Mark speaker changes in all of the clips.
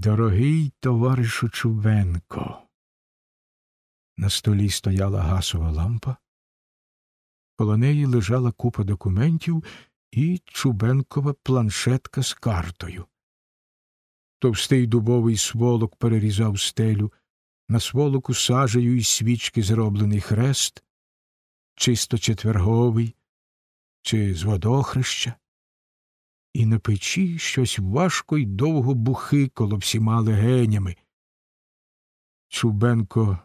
Speaker 1: Дорогий товаришу Чубенко. На столі стояла гасова лампа, коло неї лежала купа документів і Чубенкова планшетка з картою. Товстий дубовий сволок перерізав стелю, на сволоку сажею і свічки зроблений хрест, чисто четверговий, чи з водохреща, і на печі щось важко й довго бухикало всіма легенями. Чубенко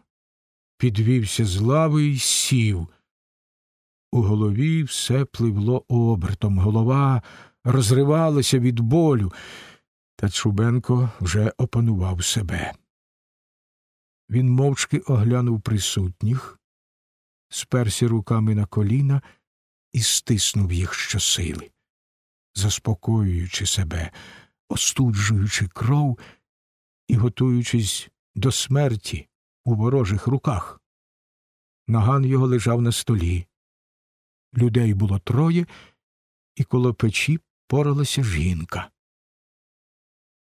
Speaker 1: підвівся з лави й сів. У голові все пливло обертом, голова розривалася від болю, та Чубенко вже опанував себе. Він мовчки оглянув присутніх, сперся руками на коліна і стиснув їх щосили, заспокоюючи себе, остуджуючи кров і готуючись до смерті у ворожих руках. Наган його лежав на столі. Людей було троє, і коло печі поралася жінка.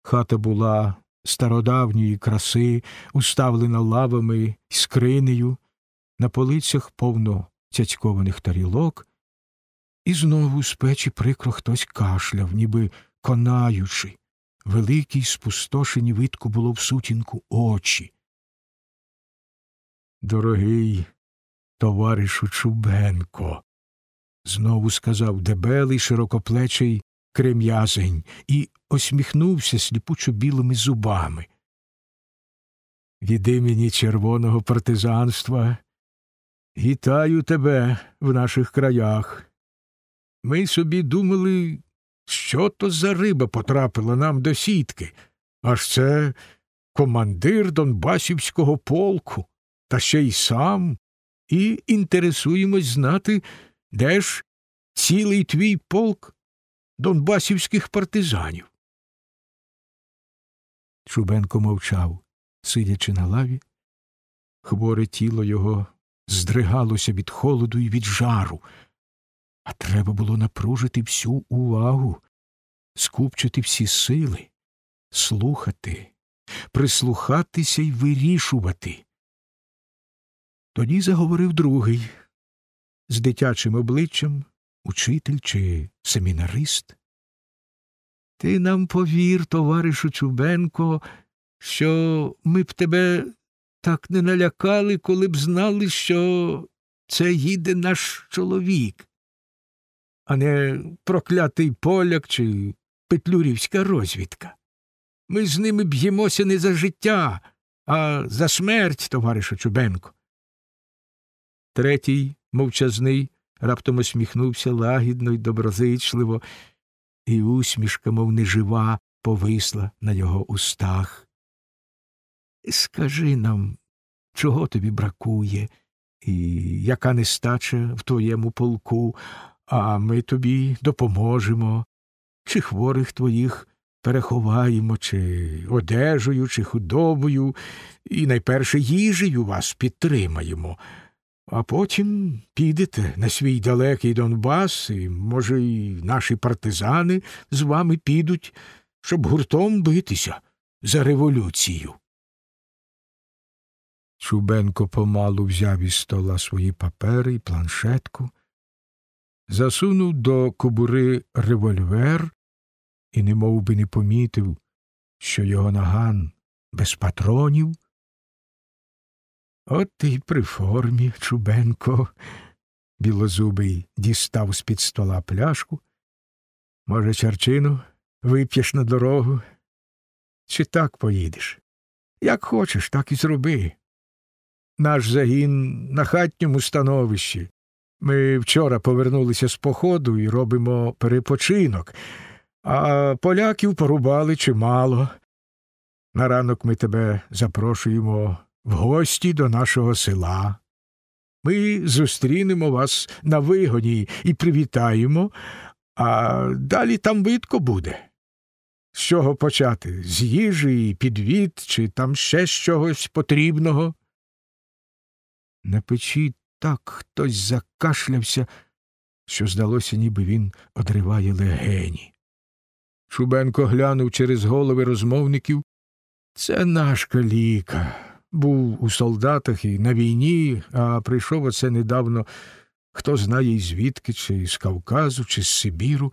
Speaker 1: Хата була стародавньої краси, уставлена лавами й скринею, на полицях повно цяцькованих тарілок, і знову з печі прикро хтось кашляв, ніби конаючи. Великій спустошені видку було в сутінку очі. Дорогий товаришу Чубенко, знову сказав дебелий широкоплечий крем'язень і осміхнувся сліпучо білими зубами. Від імені червоного партизанства вітаю тебе в наших краях. Ми собі думали, що то за риба потрапила нам до сітки, аж це командир Донбасівського полку, та ще й сам, і інтересуємось знати, де ж цілий твій полк донбасівських партизанів. Чубенко мовчав, сидячи на лаві. Хворе тіло його здригалося від холоду і від жару, а треба було напружити всю увагу, скупчити всі сили, слухати, прислухатися й вирішувати. Тоді заговорив другий з дитячим обличчям, учитель чи семінарист. Ти нам повір, товаришу Чубенко, що ми б тебе так не налякали, коли б знали, що це їде наш чоловік, а не проклятий поляк чи петлюрівська розвідка. Ми з ними б'ємося не за життя, а за смерть, товаришу Чубенко. Третій, мовчазний, раптом усміхнувся лагідно й доброзичливо, і усмішка, мов нежива, повисла на його устах. Скажи нам, чого тобі бракує, і яка нестача в твоєму полку, а ми тобі допоможемо, чи хворих твоїх переховаємо, чи одежею, чи худобою, і найперше їжею вас підтримаємо. А потім підете на свій далекий Донбас, і, може, і наші партизани з вами підуть, щоб гуртом битися за революцію. Чубенко помалу взяв із стола свої папери і планшетку, засунув до кобури револьвер і немов би не помітив, що його наган без патронів От ти й при формі, Чубенко. Білозубий дістав з під стола пляшку. Може, чарчину вип'єш на дорогу? Чи так поїдеш? Як хочеш, так і зроби. Наш загін на хатньому становищі. Ми вчора повернулися з походу і робимо перепочинок, а поляків порубали чимало. На ранок ми тебе запрошуємо в гості до нашого села. Ми зустрінемо вас на вигоні і привітаємо, а далі там видко буде. З чого почати? З їжі, підвід, чи там ще з чогось потрібного? На печі так хтось закашлявся, що здалося, ніби він одриває легені. Шубенко глянув через голови розмовників Це наш каліка. Був у солдатах і на війні, а прийшов оце недавно, хто знає, звідки, чи з Кавказу, чи з Сибіру,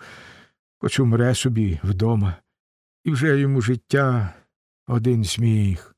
Speaker 1: хоч умре собі вдома, і вже йому життя один сміх.